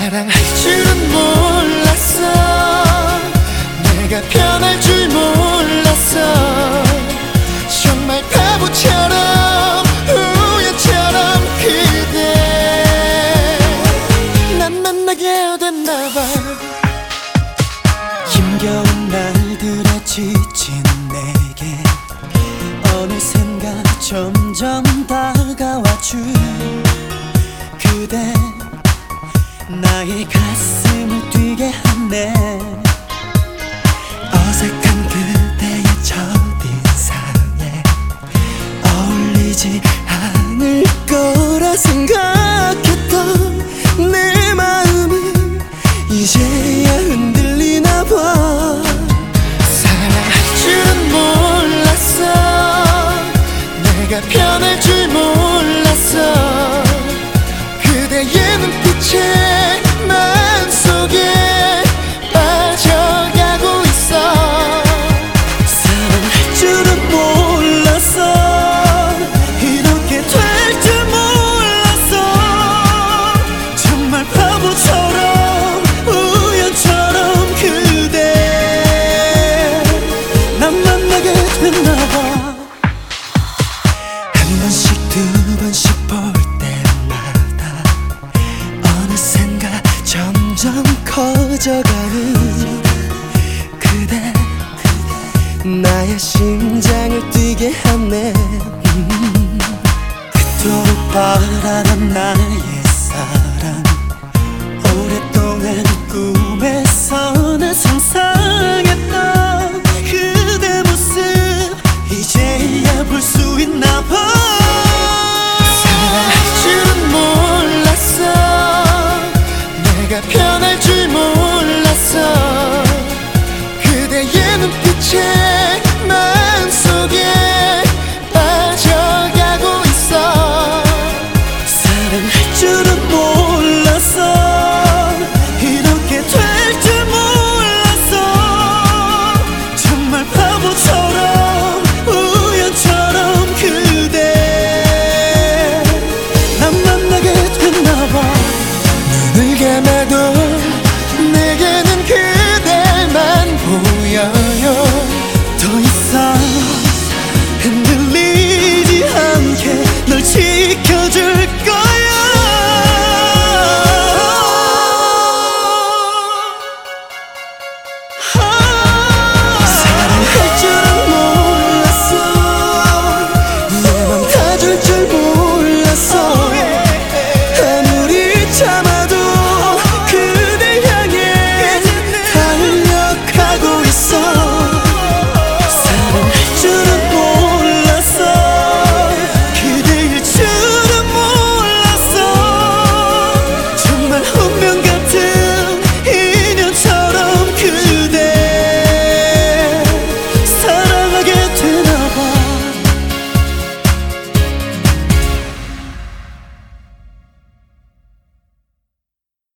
사랑할 줄은 몰랐어. 내가 변할 줄 몰랐어. 정말 바보처럼 우연처럼 그대. 난 만나게 됐나봐. 힘겨운 날들에 지친 내게 어느샌가 점점 다가와 줄 그대 나의 가슴을 뛰게 하네 점점 커져가는 그대 나의 심장을 뛰게 하네. 음, 그토록 바라던 나의